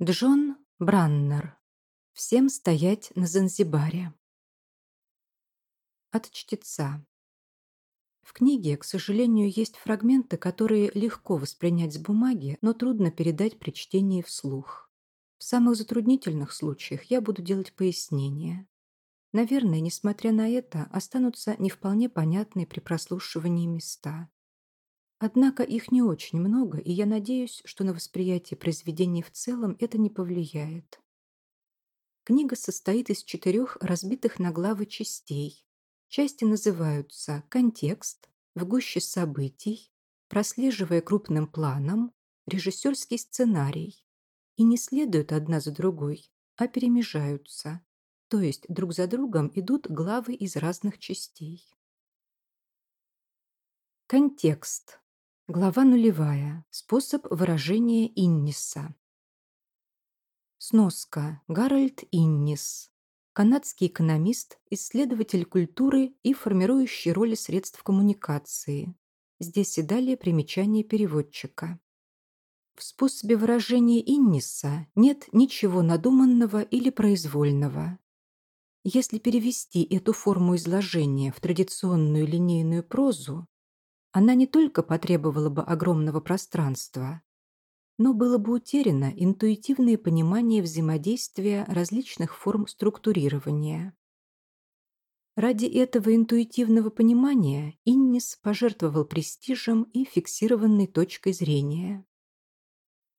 Джон Браннер. Всем стоять на Занзибаре. От чтеца. В книге, к сожалению, есть фрагменты, которые легко воспринять с бумаги, но трудно передать при чтении вслух. В самых затруднительных случаях я буду делать пояснения. Наверное, несмотря на это, останутся не вполне понятные при прослушивании места. Однако их не очень много, и я надеюсь, что на восприятие произведений в целом это не повлияет. Книга состоит из четырех разбитых на главы частей. Части называются «Контекст», «В гуще событий», «Прослеживая крупным планом», «Режиссерский сценарий» и не следуют одна за другой, а перемежаются, то есть друг за другом идут главы из разных частей. Контекст. Глава нулевая. Способ выражения Инниса. Сноска. Гарольд Иннис. Канадский экономист, исследователь культуры и формирующий роли средств коммуникации. Здесь и далее примечание переводчика. В способе выражения Инниса нет ничего надуманного или произвольного. Если перевести эту форму изложения в традиционную линейную прозу, она не только потребовала бы огромного пространства, но было бы утеряно интуитивное понимание взаимодействия различных форм структурирования. Ради этого интуитивного понимания Иннис пожертвовал престижем и фиксированной точкой зрения.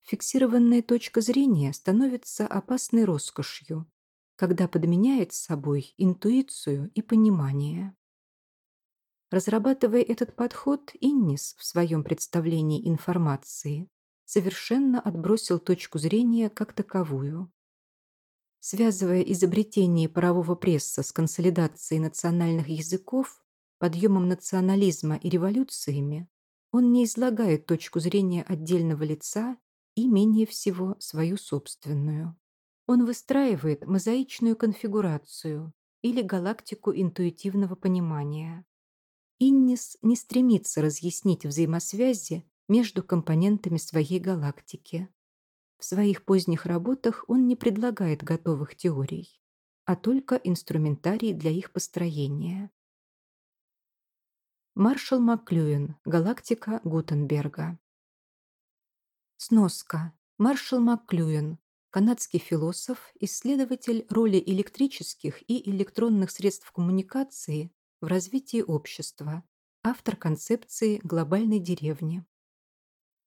Фиксированная точка зрения становится опасной роскошью, когда подменяет собой интуицию и понимание. Разрабатывая этот подход, Иннис в своем представлении информации совершенно отбросил точку зрения как таковую. Связывая изобретение парового пресса с консолидацией национальных языков, подъемом национализма и революциями, он не излагает точку зрения отдельного лица и, менее всего, свою собственную. Он выстраивает мозаичную конфигурацию или галактику интуитивного понимания. Иннис не стремится разъяснить взаимосвязи между компонентами своей галактики. В своих поздних работах он не предлагает готовых теорий, а только инструментарий для их построения. Маршал Маклюин. Галактика Гутенберга. Сноска. Маршал Маклюин. Канадский философ, исследователь роли электрических и электронных средств коммуникации в развитии общества, автор концепции глобальной деревни.